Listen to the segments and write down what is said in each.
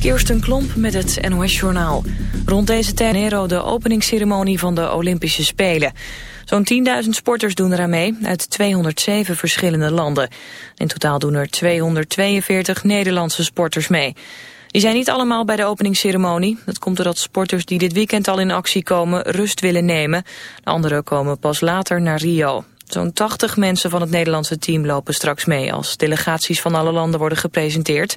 Kirsten Klomp met het NOS-journaal. Rond deze tijd Nero de openingsceremonie van de Olympische Spelen. Zo'n 10.000 sporters doen eraan mee uit 207 verschillende landen. In totaal doen er 242 Nederlandse sporters mee. Die zijn niet allemaal bij de openingsceremonie. Dat komt doordat sporters die dit weekend al in actie komen rust willen nemen. De anderen komen pas later naar Rio. Zo'n 80 mensen van het Nederlandse team lopen straks mee... als delegaties van alle landen worden gepresenteerd.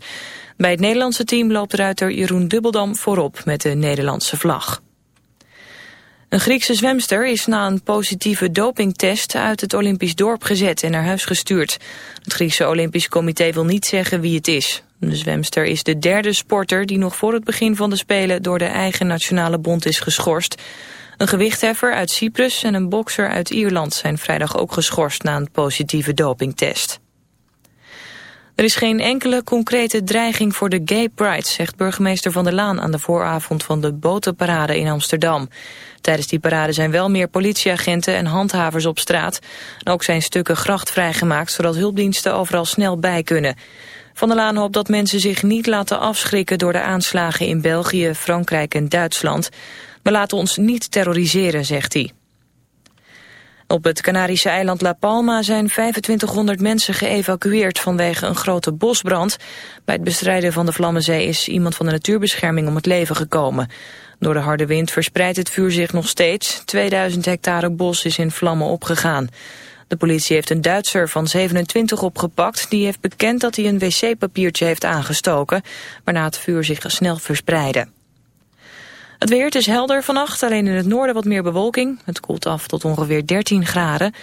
Bij het Nederlandse team loopt ruiter Jeroen Dubbeldam voorop met de Nederlandse vlag. Een Griekse zwemster is na een positieve dopingtest uit het Olympisch dorp gezet en naar huis gestuurd. Het Griekse Olympisch Comité wil niet zeggen wie het is. De zwemster is de derde sporter die nog voor het begin van de Spelen door de eigen nationale bond is geschorst. Een gewichtheffer uit Cyprus en een bokser uit Ierland zijn vrijdag ook geschorst na een positieve dopingtest. Er is geen enkele concrete dreiging voor de Gay Pride, zegt burgemeester Van der Laan aan de vooravond van de botenparade in Amsterdam. Tijdens die parade zijn wel meer politieagenten en handhavers op straat. En ook zijn stukken gracht vrijgemaakt, zodat hulpdiensten overal snel bij kunnen. Van der Laan hoopt dat mensen zich niet laten afschrikken door de aanslagen in België, Frankrijk en Duitsland. We laten ons niet terroriseren, zegt hij. Op het Canarische eiland La Palma zijn 2500 mensen geëvacueerd vanwege een grote bosbrand. Bij het bestrijden van de Vlammenzee is iemand van de natuurbescherming om het leven gekomen. Door de harde wind verspreidt het vuur zich nog steeds. 2000 hectare bos is in vlammen opgegaan. De politie heeft een Duitser van 27 opgepakt. Die heeft bekend dat hij een wc-papiertje heeft aangestoken, waarna het vuur zich snel verspreidde. Het weer, is helder vannacht, alleen in het noorden wat meer bewolking. Het koelt af tot ongeveer 13 graden.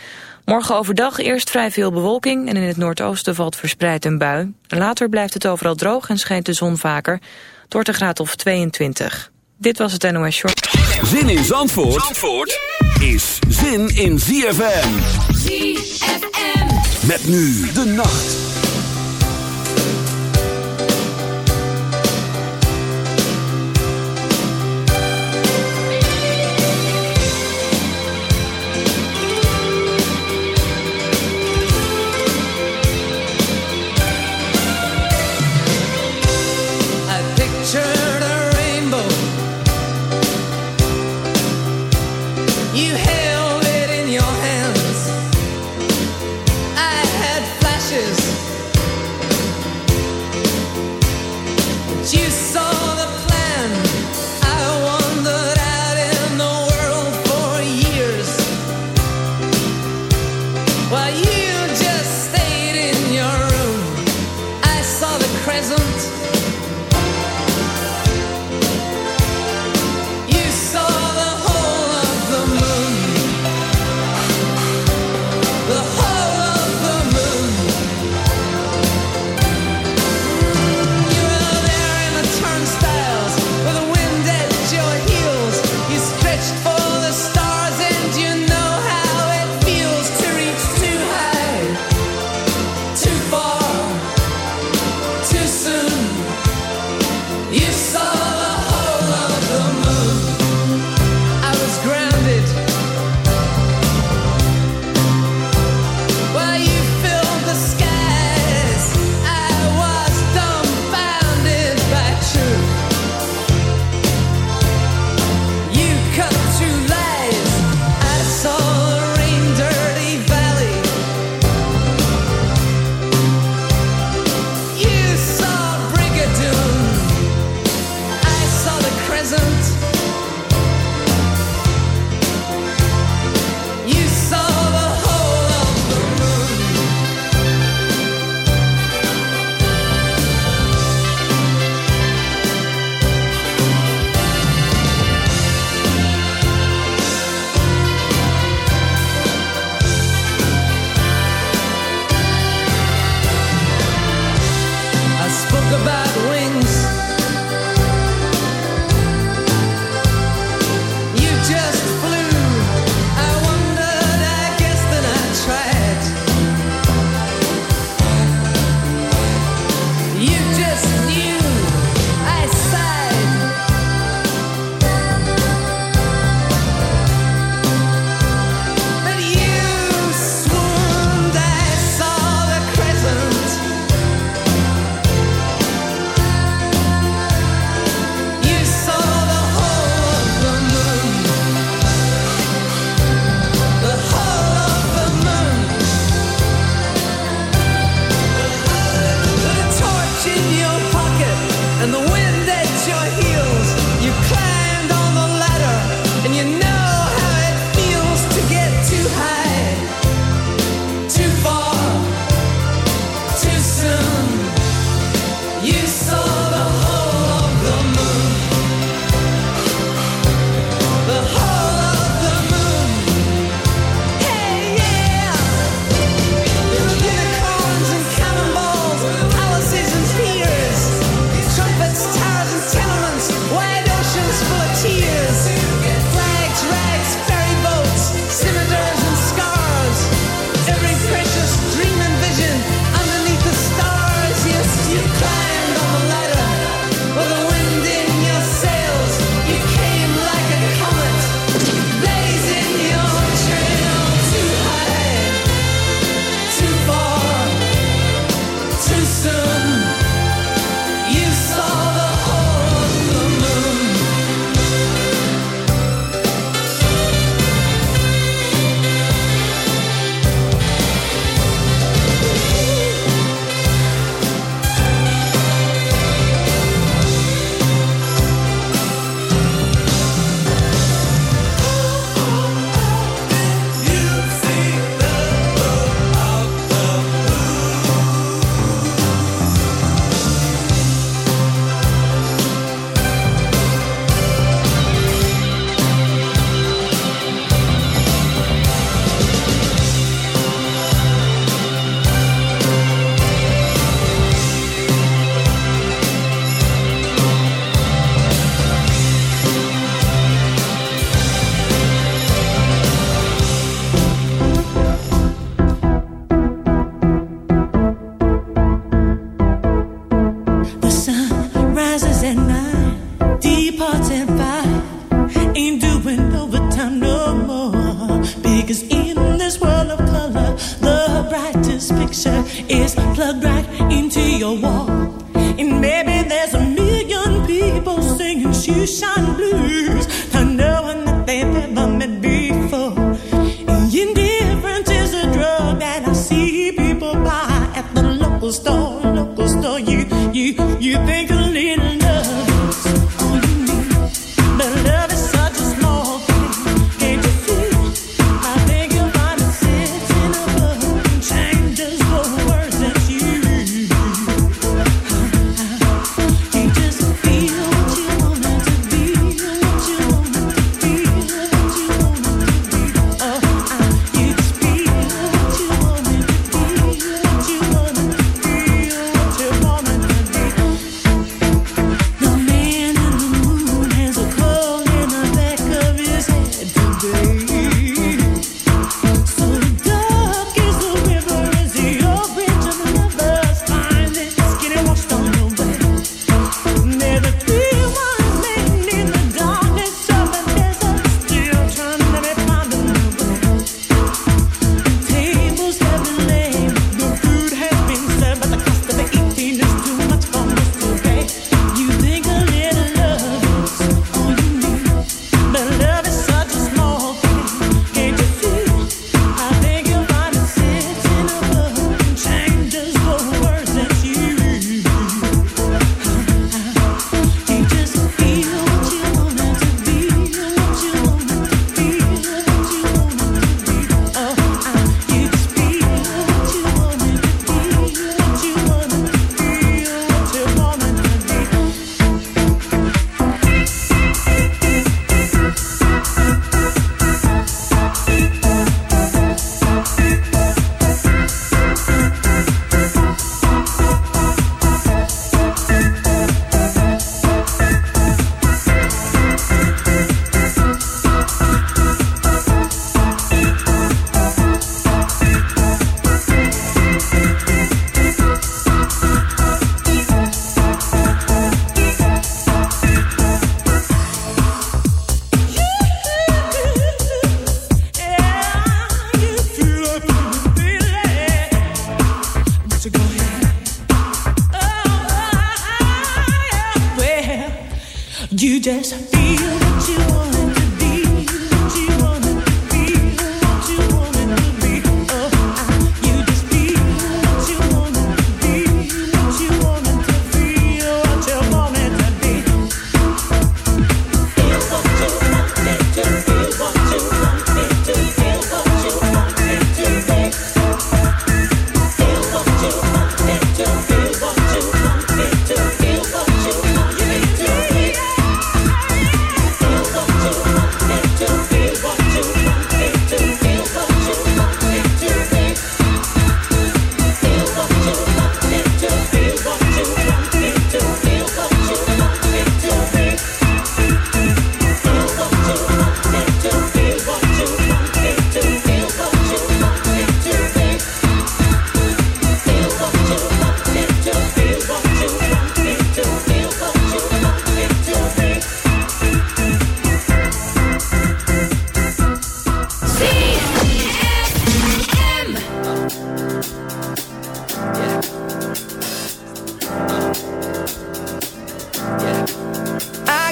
Morgen overdag eerst vrij veel bewolking en in het noordoosten valt verspreid een bui. Later blijft het overal droog en schijnt de zon vaker. Het wordt een graad of 22. Dit was het NOS Short. Zin in Zandvoort, Zandvoort is zin in ZFM. ZFM. Met nu de nacht.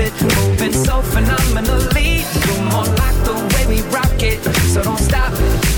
it, moving so phenomenally. Come on, like the way we rock it. So don't stop. it.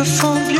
The phone.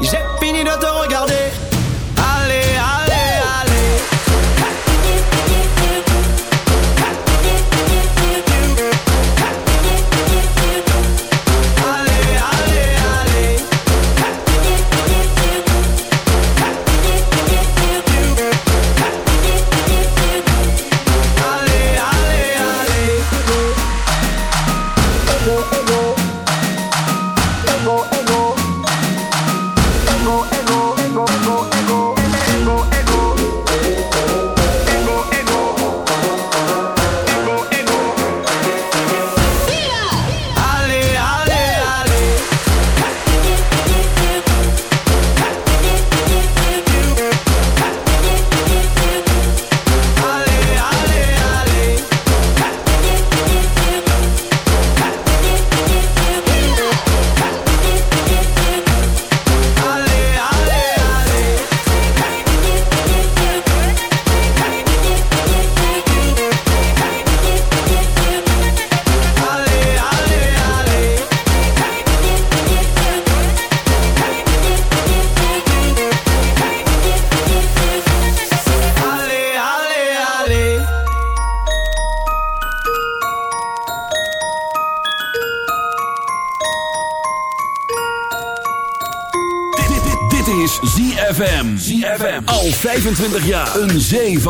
J'ai fini de te regarder.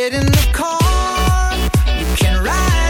get in the car, you can ride.